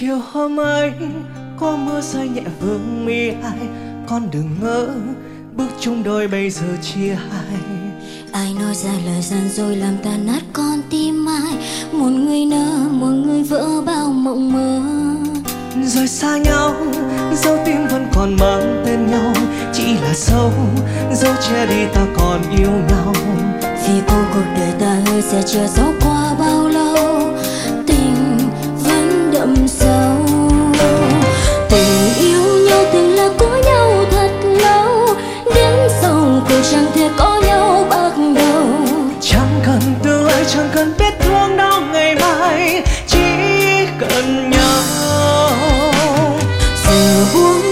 chiều hôm ấy có mưa rơi nhẹ vương mi ai con đừng ngỡ bước chung đôi bây giờ chia hai. Ai nói ra lời gian rồi làm tan nát con tim ai? Một người nỡ một người vỡ bao mộng mơ. Rồi xa nhau dấu tim vẫn còn mang tên nhau. Chỉ là dấu dấu che đi ta còn yêu nhau. Vì cô cuộc đời ta hơi sẽ chờ dấu qua bao đậm sâu tình yêu nhau từng là của nhau thật lâu đến sau cuộc chẳng thể có nhau bắt đầu. Chẳng cần tương lai chẳng cần biết thương đau ngày mai chỉ cần nhau giờ buông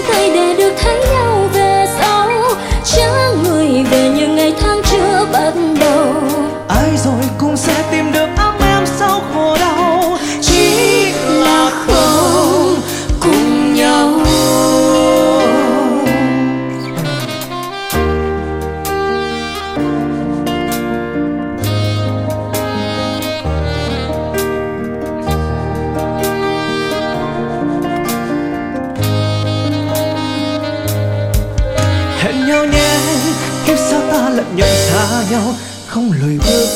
lận nhận xa nhau không lùi bước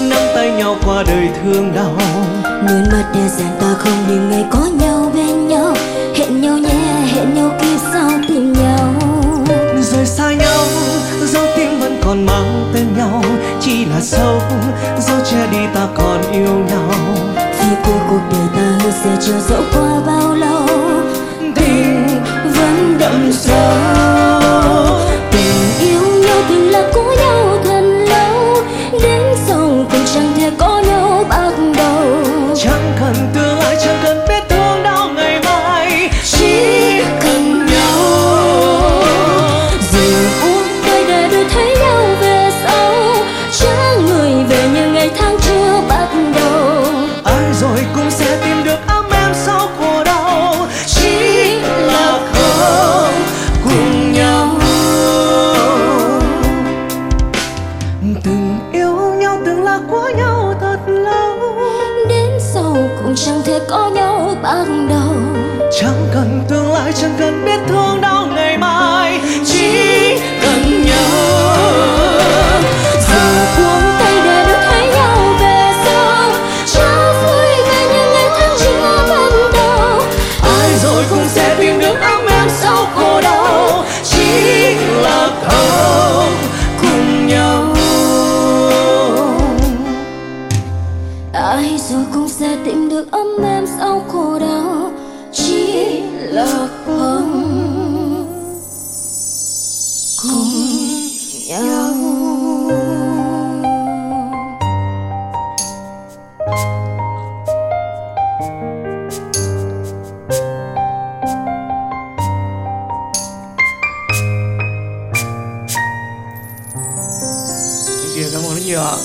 nắm tay nhau qua đời thương đau. Nuôi mắt để dành ta không những ngày có nhau bên nhau Hẹn nhau nhé, hẹn nhau kiếp sau tìm nhau. Rồi xa nhau dấu tim vẫn còn mang tên nhau chỉ là dấu dấu che đi ta còn yêu nhau. Vì của cuộc đời ta hứa sẽ chờ dẫu thể có nhau bắt đầu. Chẳng cần tương lai chẳng cần biết thương đau ngày mai. Chỉ cần nhau giờ buông tay để được thấy nhau về sau. Cho vui về như ngày tháng chưa bắt đầu. Ai rồi cũng sẽ tìm được ấm em sau khổ đau ấm em sau khổ đau chỉ là không cùng nhau. Thank you, cảm ơn rất nhiều ạ.